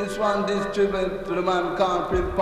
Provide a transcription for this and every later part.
This one distributed to the man called Pimp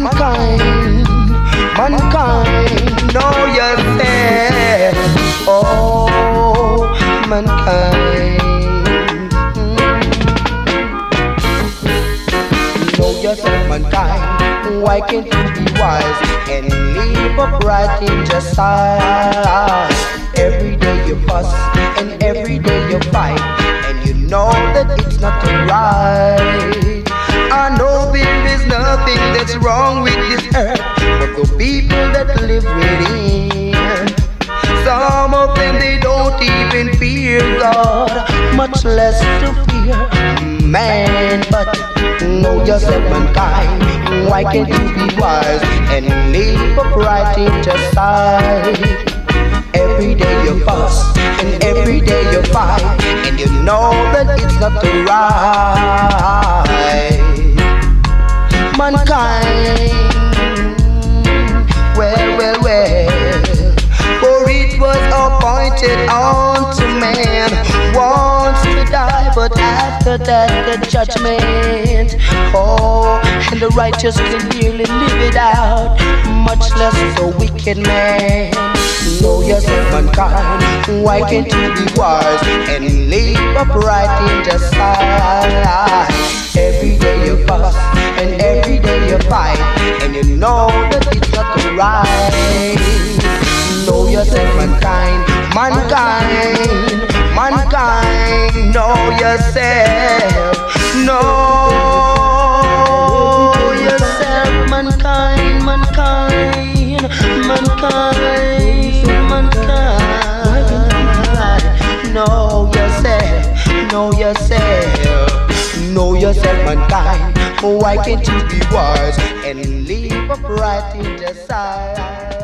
mankind, mankind, know yourself. Eh. Oh, mankind, know yourself, eh, mankind. Why can't you be wise and live upright in justice? Every day you fuss and every day you fight, and you know that it's not right nothing that's wrong with this earth, but the people that live within. Some of them they don't even fear God, much less to fear man. But know yourself, mankind. Why can't you be wise and live upright in just sight? Every day you fuss and every day you fight, and you know that it's not the right. Mankind, well, well, well, for it was appointed unto man once to die, but after that the judgment. Oh, and the righteous can barely live it out, much less the wicked man. Know yourself, mankind. Why can't you be wise and live upright in just sight? Every day fuss and every day you fight, and you know that it's not right. Know yourself, mankind, mankind, mankind. Know yourself, know yourself, mankind, mankind, mankind, mankind. Know yourself, know yourself, know yourself, mankind. Why can't you be wise and live upright in the side?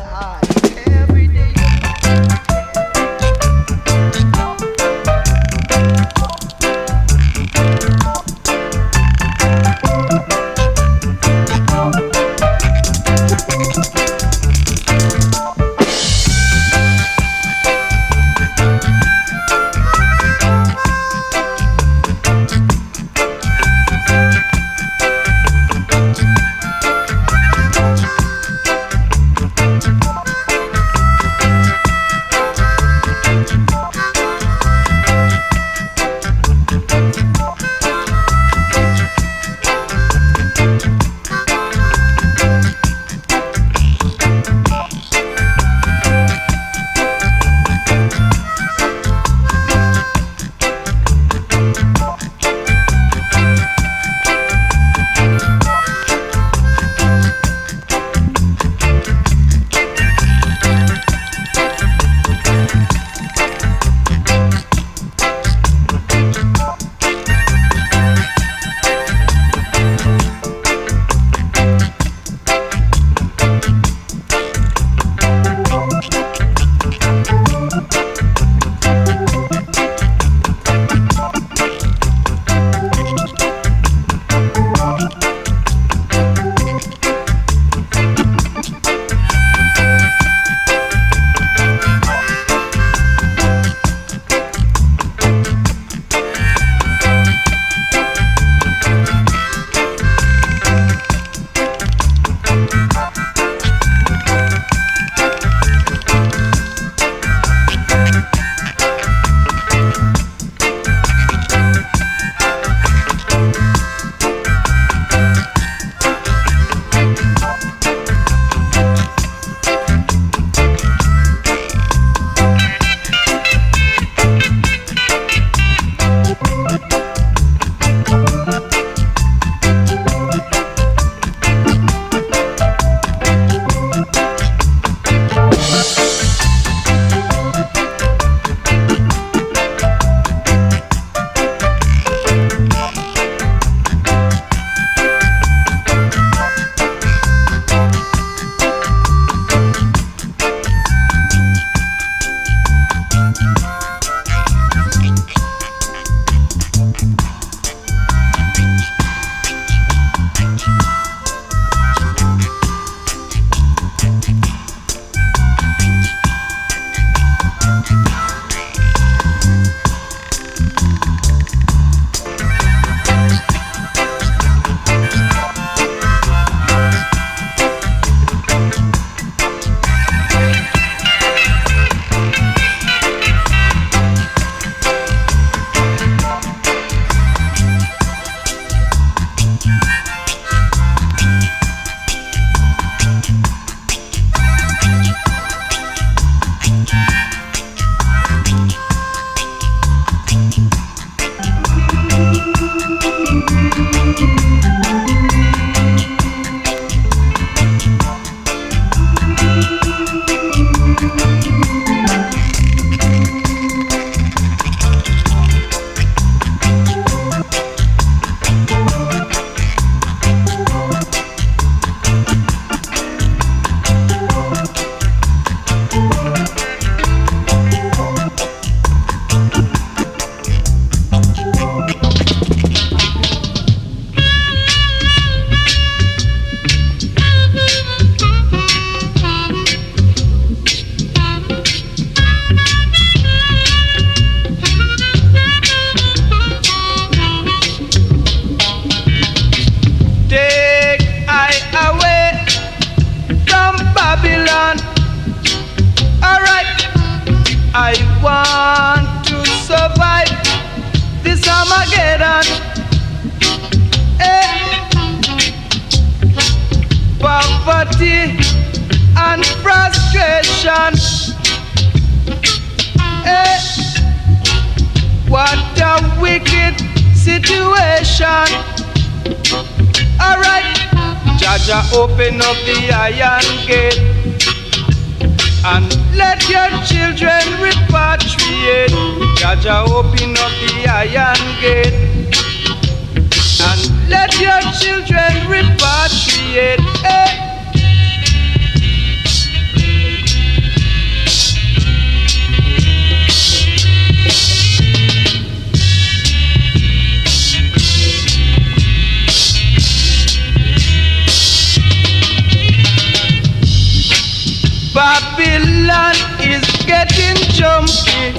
Babylon is getting jumpy.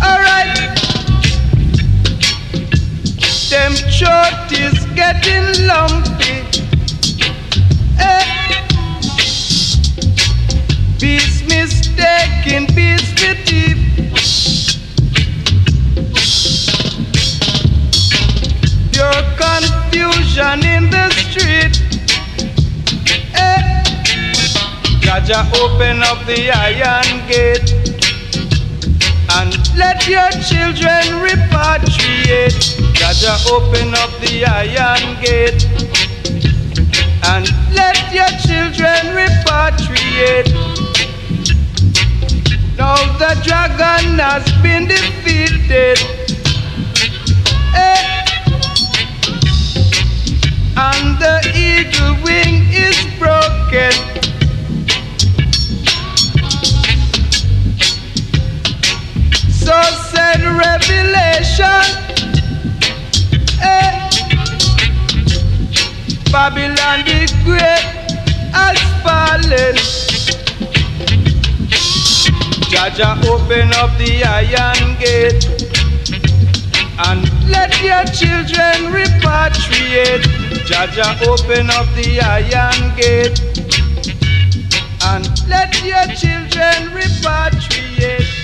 Alright. Them throat is getting lumpy. Eh. Beast mistaken, with thief. Your confusion in the street. Jah Jah, open up the iron gate and let your children repatriate. Jah Jah, open up the iron gate and let your children repatriate. Now the dragon has been defeated. Eh. And the eagle wing is broken. Said Revelation. Eh. Babylon the great has fallen. Jah Jah, open up the iron gate and let your children repatriate. Jah Jah, open up the iron gate and let your children repatriate.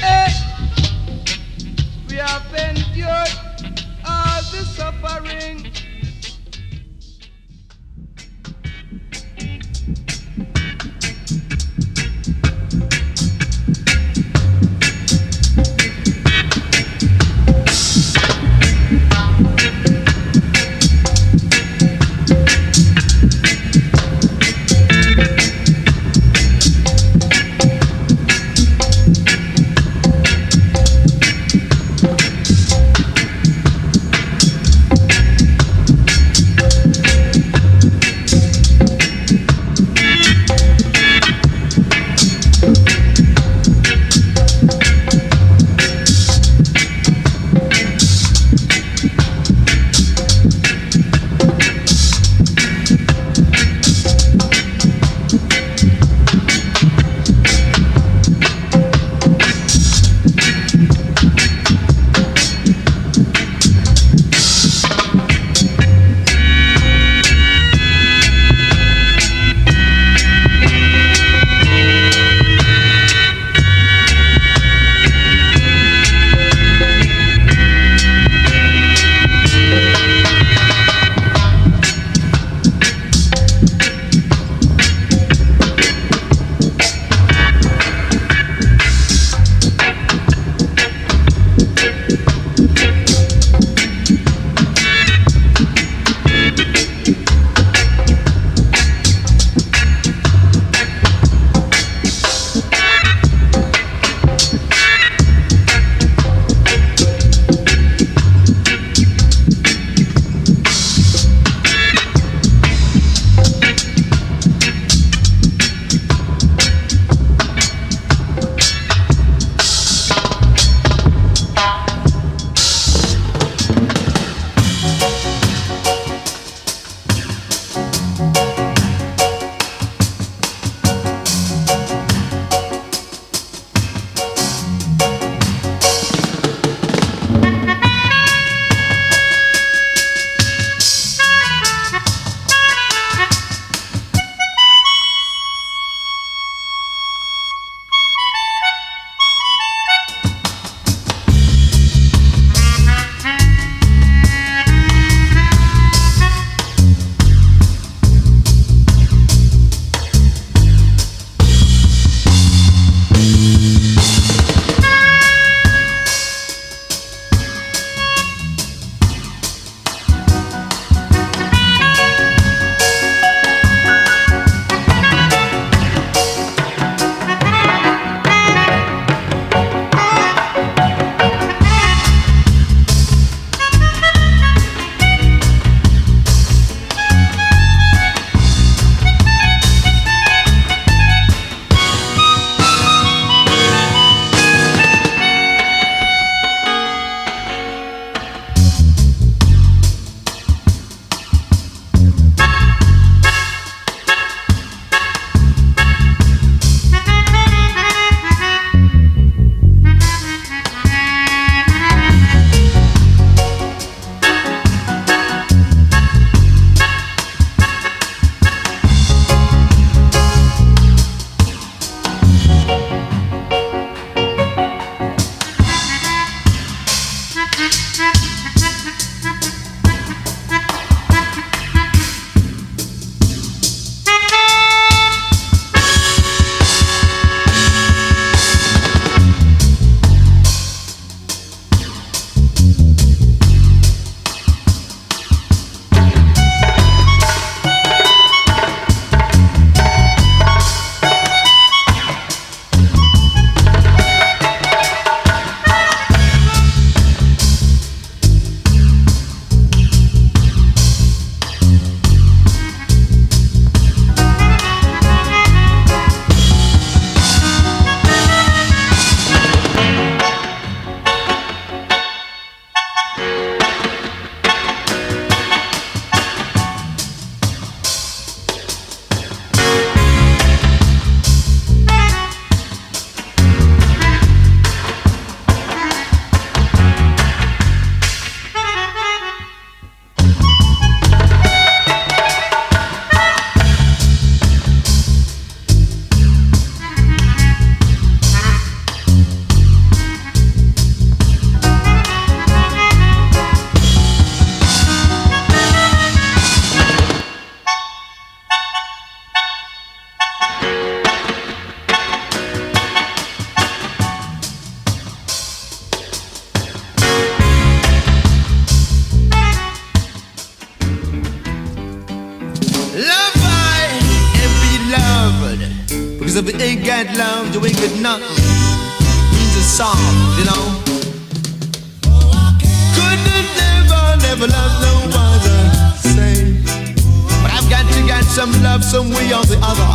Some love some way or the other.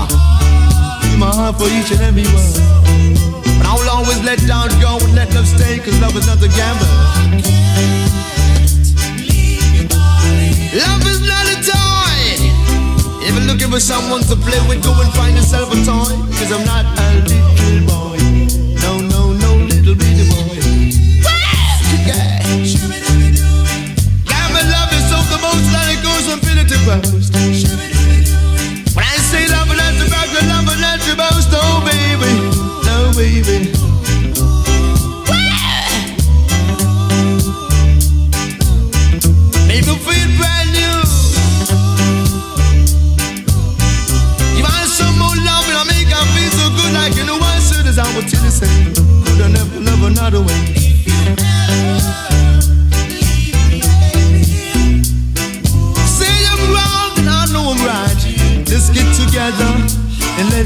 In my heart for each and every one. But I'll always let down go and let love stay, cause love is not a gamble. Love is not a toy. If you're looking for someone to play with, go and find yourself a toy. Cause I'm not a little boy. No, no, no, little bitty boy. Yeah. My love is so the most that it goes from pillar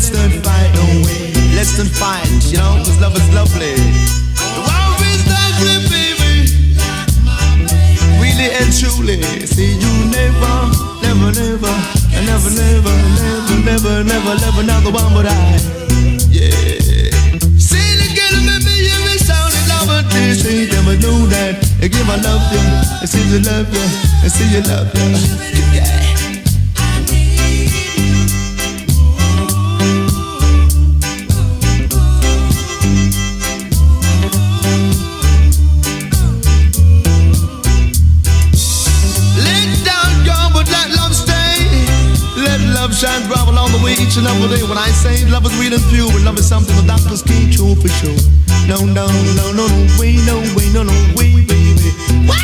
let's not fight no way. Let's not fight, you know, cause love is lovely. The world is lovely, baby. Really and truly. See you never, never, never, never, never, never, never, never, never another one but I. Yeah. Say it again, remember you miss out in love and they say never know that. I love you. I say you love you. I say you love you. Yeah. Each and every day. When I say love is real and pure, and love is something the doctors can't show for sure. No, no, no, no, no, way, no, way, no, no, way, baby. Why?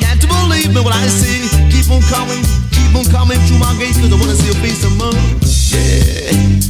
Got to believe me when I say, keep on coming, keep on coming through my gate, cause I wanna see your face some more. Yeah.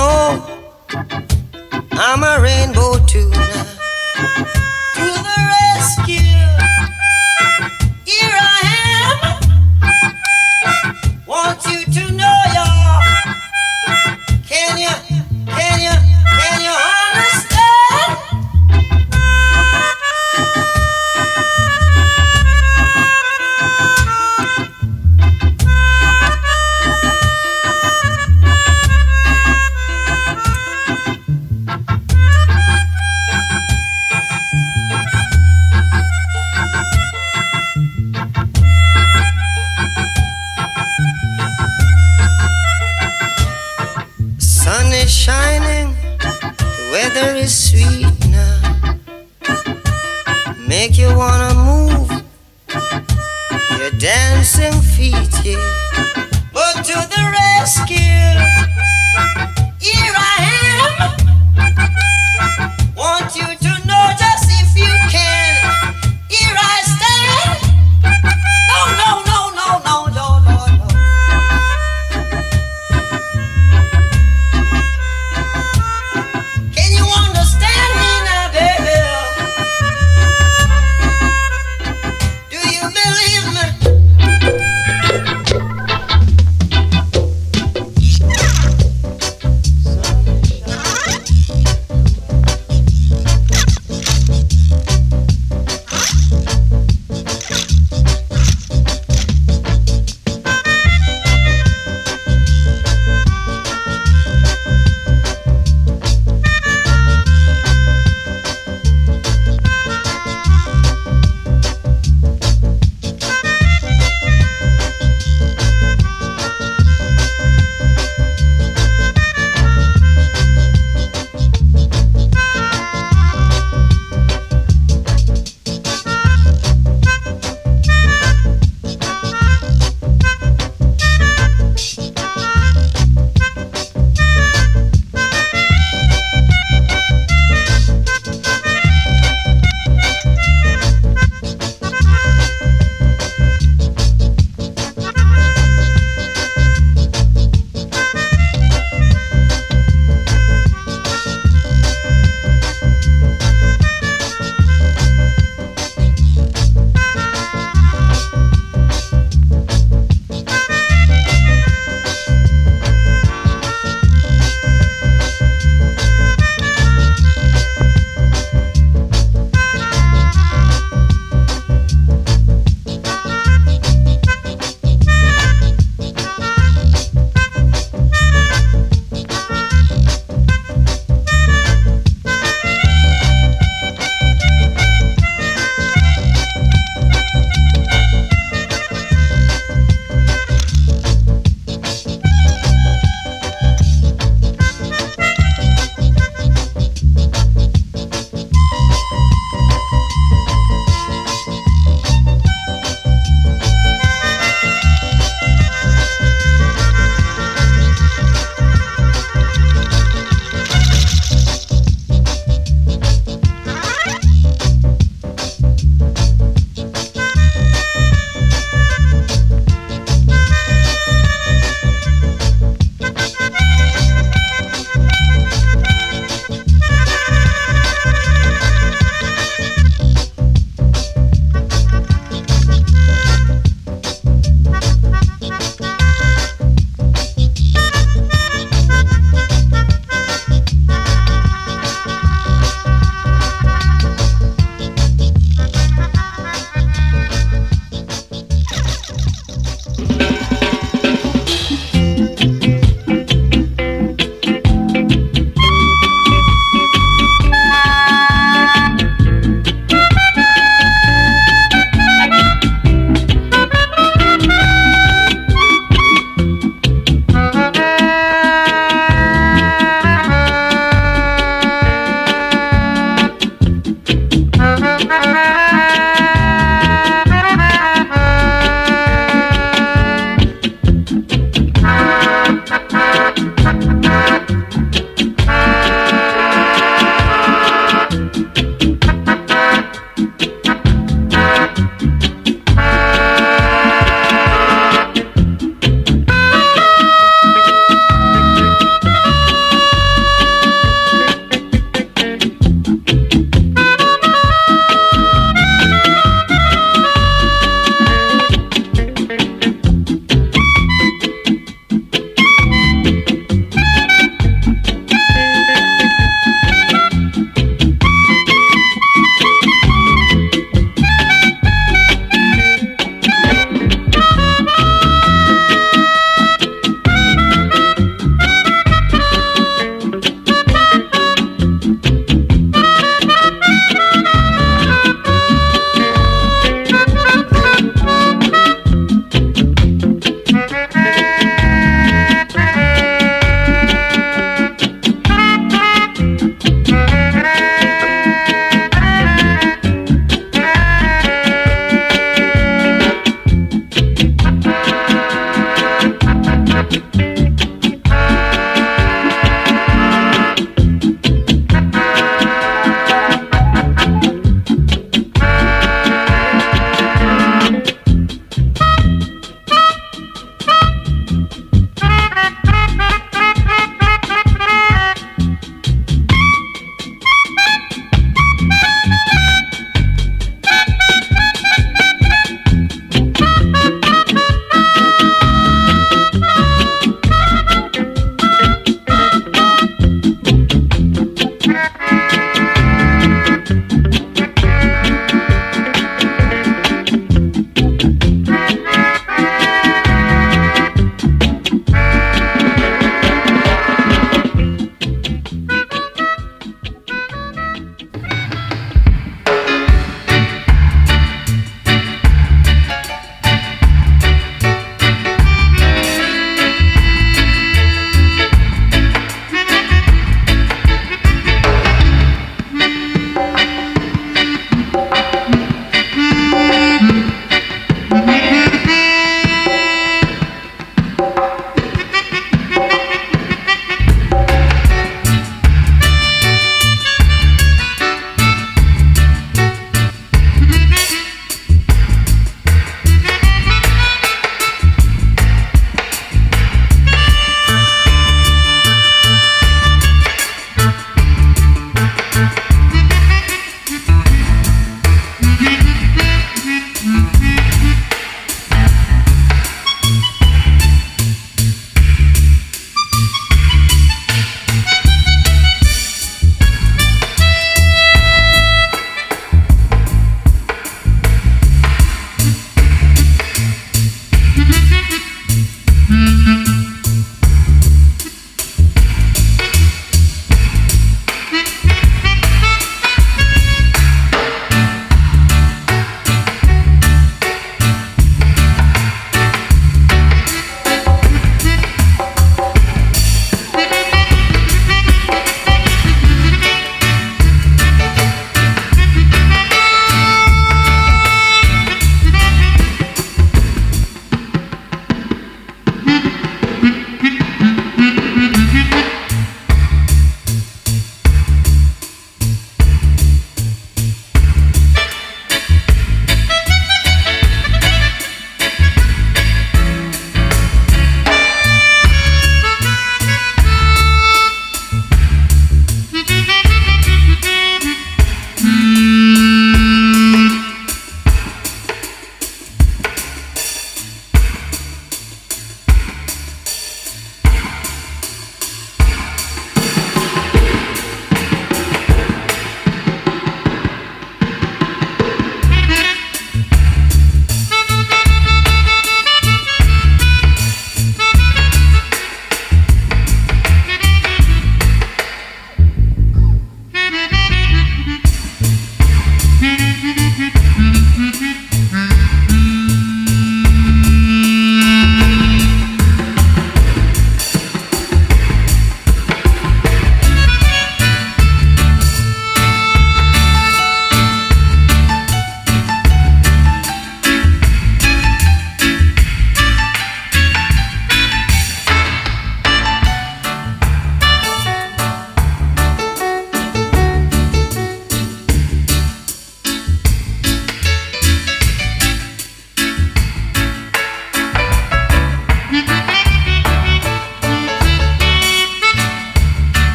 Know I'm a rainbow tuna. To the rescue,